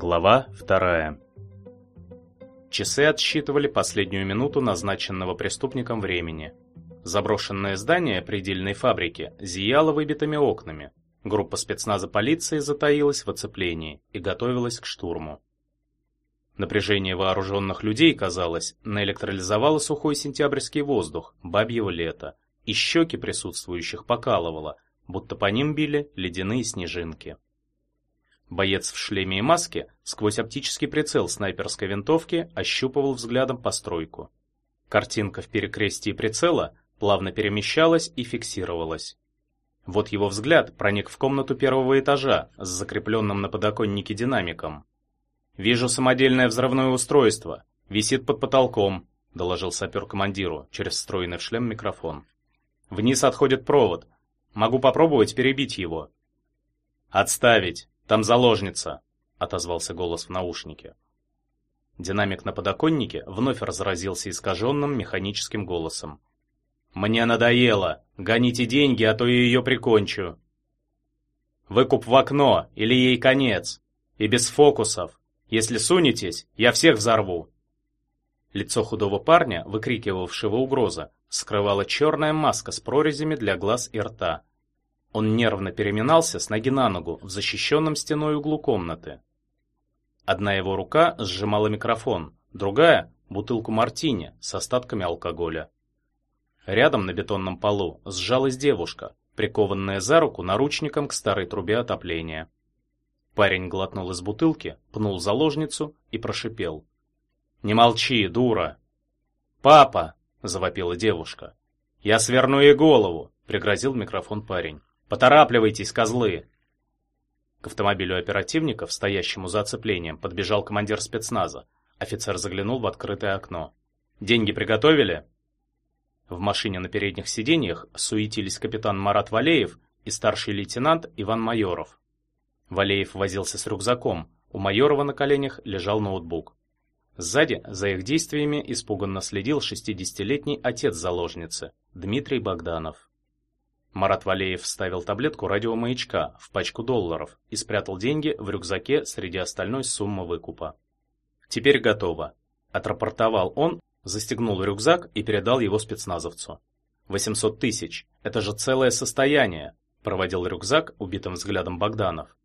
Глава вторая. Часы отсчитывали последнюю минуту назначенного преступником времени. Заброшенное здание предельной фабрики зияло выбитыми окнами. Группа спецназа полиции затаилась в оцеплении и готовилась к штурму. Напряжение вооруженных людей, казалось, наэлектролизовало сухой сентябрьский воздух, бабьего лета, и щеки присутствующих покалывало, будто по ним били ледяные снежинки. Боец в шлеме и маске сквозь оптический прицел снайперской винтовки ощупывал взглядом постройку. Картинка в перекрестии прицела плавно перемещалась и фиксировалась. Вот его взгляд проник в комнату первого этажа с закрепленным на подоконнике динамиком. «Вижу самодельное взрывное устройство. Висит под потолком», — доложил сапер командиру через встроенный в шлем микрофон. «Вниз отходит провод. Могу попробовать перебить его». «Отставить! Там заложница!» — отозвался голос в наушнике. Динамик на подоконнике вновь разразился искаженным механическим голосом. «Мне надоело! Гоните деньги, а то я ее прикончу!» «Выкуп в окно, или ей конец! И без фокусов! Если сунетесь, я всех взорву!» Лицо худого парня, выкрикивавшего угроза, скрывала черная маска с прорезями для глаз и рта. Он нервно переминался с ноги на ногу в защищенном стеной углу комнаты. Одна его рука сжимала микрофон, другая — бутылку мартини с остатками алкоголя. Рядом на бетонном полу сжалась девушка, прикованная за руку наручником к старой трубе отопления. Парень глотнул из бутылки, пнул заложницу и прошипел. «Не молчи, дура!» «Папа!» — завопила девушка. «Я сверну ей голову!» — пригрозил микрофон парень. «Поторапливайтесь, козлы!» К автомобилю оперативников, стоящему за оцеплением, подбежал командир спецназа. Офицер заглянул в открытое окно. «Деньги приготовили?» В машине на передних сиденьях суетились капитан Марат Валеев и старший лейтенант Иван Майоров. Валеев возился с рюкзаком, у Майорова на коленях лежал ноутбук. Сзади за их действиями испуганно следил 60-летний отец заложницы, Дмитрий Богданов. Марат Валеев вставил таблетку радиомаячка в пачку долларов и спрятал деньги в рюкзаке среди остальной суммы выкупа. «Теперь готово», — отрапортовал он, застегнул рюкзак и передал его спецназовцу. «800 тысяч, это же целое состояние», — проводил рюкзак убитым взглядом Богданов.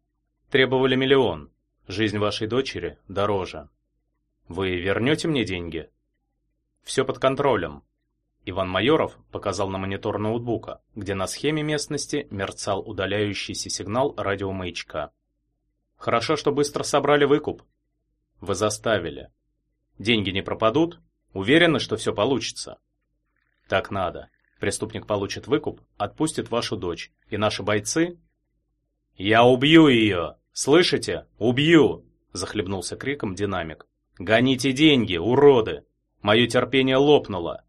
«Требовали миллион. Жизнь вашей дочери дороже. Вы вернете мне деньги?» «Все под контролем», Иван Майоров показал на монитор ноутбука, где на схеме местности мерцал удаляющийся сигнал радиомаячка. Хорошо, что быстро собрали выкуп. Вы заставили. Деньги не пропадут? Уверены, что все получится? Так надо. Преступник получит выкуп, отпустит вашу дочь, и наши бойцы... Я убью ее! Слышите? Убью! Захлебнулся криком динамик. Гоните деньги, уроды! Мое терпение лопнуло.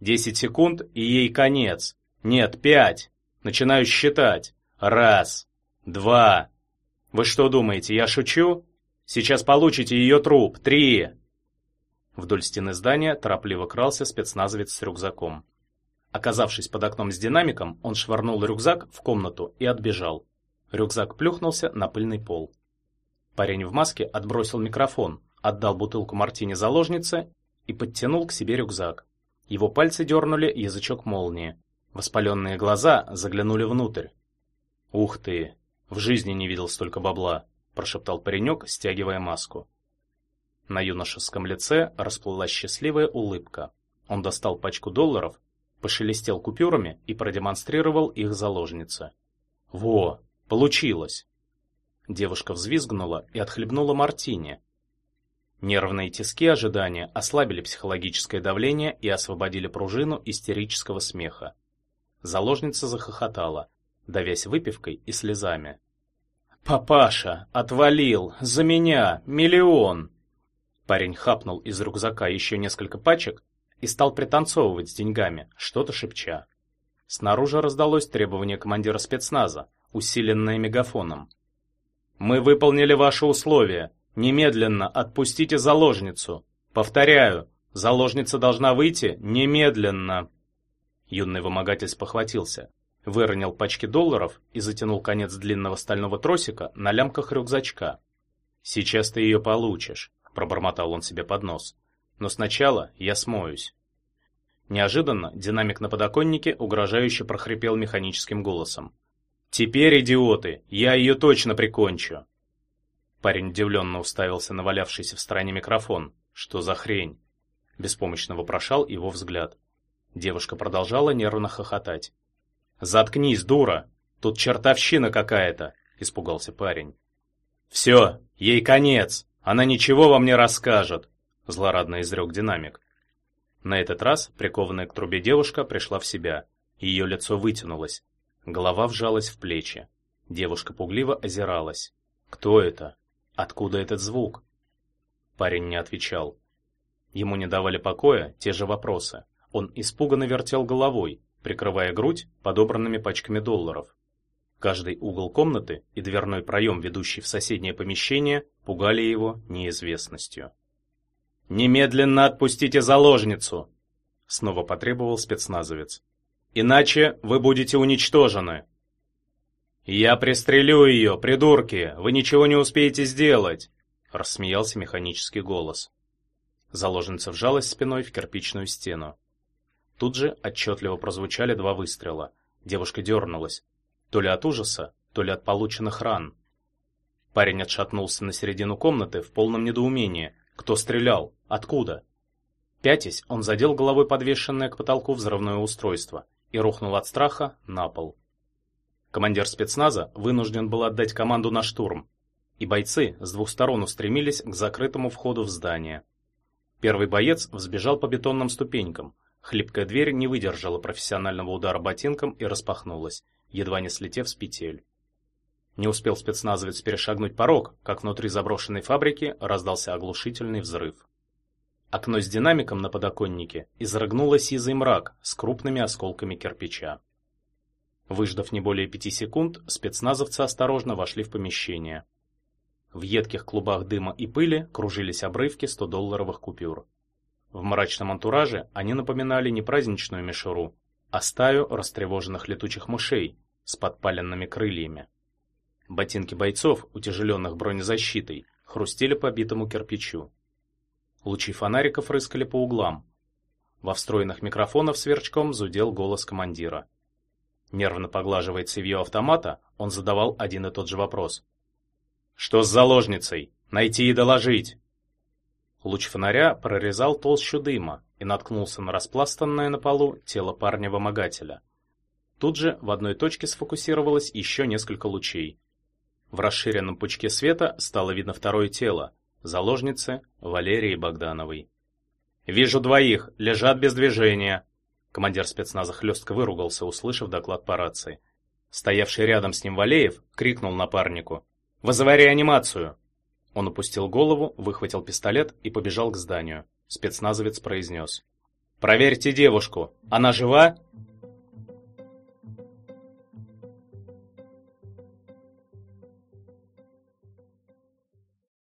Десять секунд, и ей конец. Нет, пять. Начинаю считать. Раз, два. Вы что думаете, я шучу? Сейчас получите ее труп. Три. Вдоль стены здания торопливо крался спецназовец с рюкзаком. Оказавшись под окном с динамиком, он швырнул рюкзак в комнату и отбежал. Рюкзак плюхнулся на пыльный пол. Парень в маске отбросил микрофон, отдал бутылку мартини заложнице и подтянул к себе рюкзак. Его пальцы дернули язычок молнии. Воспаленные глаза заглянули внутрь. «Ух ты! В жизни не видел столько бабла!» – прошептал паренек, стягивая маску. На юношеском лице расплылась счастливая улыбка. Он достал пачку долларов, пошелестел купюрами и продемонстрировал их заложнице. «Во! Получилось!» Девушка взвизгнула и отхлебнула мартини, Нервные тиски ожидания ослабили психологическое давление и освободили пружину истерического смеха. Заложница захохотала, давясь выпивкой и слезами. «Папаша, отвалил! За меня! Миллион!» Парень хапнул из рюкзака еще несколько пачек и стал пританцовывать с деньгами, что-то шепча. Снаружи раздалось требование командира спецназа, усиленное мегафоном. «Мы выполнили ваши условия. Немедленно отпустите заложницу. Повторяю, заложница должна выйти немедленно. Юный вымогатель спохватился, выронил пачки долларов и затянул конец длинного стального тросика на лямках рюкзачка. Сейчас ты ее получишь, пробормотал он себе под нос. Но сначала я смоюсь. Неожиданно динамик на подоконнике угрожающе прохрипел механическим голосом. «Теперь, идиоты, я ее точно прикончу!» Парень удивленно уставился на валявшийся в стороне микрофон. «Что за хрень?» Беспомощно вопрошал его взгляд. Девушка продолжала нервно хохотать. «Заткнись, дура! Тут чертовщина какая-то!» — испугался парень. «Все, ей конец! Она ничего вам не расскажет!» — злорадно изрек динамик. На этот раз прикованная к трубе девушка пришла в себя. Ее лицо вытянулось. Голова вжалась в плечи. Девушка пугливо озиралась. Кто это? Откуда этот звук? Парень не отвечал. Ему не давали покоя те же вопросы. Он испуганно вертел головой, прикрывая грудь подобранными пачками долларов. Каждый угол комнаты и дверной проем, ведущий в соседнее помещение, пугали его неизвестностью. «Немедленно отпустите заложницу!» Снова потребовал спецназовец. «Иначе вы будете уничтожены!» «Я пристрелю ее, придурки! Вы ничего не успеете сделать!» Рассмеялся механический голос. Заложница вжалась спиной в кирпичную стену. Тут же отчетливо прозвучали два выстрела. Девушка дернулась. То ли от ужаса, то ли от полученных ран. Парень отшатнулся на середину комнаты в полном недоумении, кто стрелял? Откуда? Пятясь, он задел головой подвешенное к потолку взрывное устройство и рухнул от страха на пол. Командир спецназа вынужден был отдать команду на штурм, и бойцы с двух сторон устремились к закрытому входу в здание. Первый боец взбежал по бетонным ступенькам. Хлипкая дверь не выдержала профессионального удара ботинком и распахнулась, едва не слетев с петель. Не успел спецназовец перешагнуть порог, как внутри заброшенной фабрики раздался оглушительный взрыв. Окно с динамиком на подоконнике изрыгнуло сизый мрак с крупными осколками кирпича. Выждав не более пяти секунд, спецназовцы осторожно вошли в помещение. В едких клубах дыма и пыли кружились обрывки 100-долларовых купюр. В мрачном антураже они напоминали не праздничную мишуру, а стаю растревоженных летучих мышей с подпаленными крыльями. Ботинки бойцов, утяжеленных бронезащитой, хрустели по битому кирпичу. Лучи фонариков рыскали по углам. Во встроенных микрофонах сверчком зудел голос командира. Нервно поглаживая цевьё автомата, он задавал один и тот же вопрос. «Что с заложницей? Найти и доложить!» Луч фонаря прорезал толщу дыма и наткнулся на распластанное на полу тело парня-вымогателя. Тут же в одной точке сфокусировалось еще несколько лучей, в расширенном пучке света стало видно второе тело заложницы Валерии Богдановой. Вижу двоих, лежат без движения. Командир спецназа хлестко выругался, услышав доклад по рации. Стоявший рядом с ним Валеев крикнул напарнику: "Вызывай реанимацию!" Он опустил голову, выхватил пистолет и побежал к зданию. Спецназовец произнес. «Проверьте девушку. Она жива?»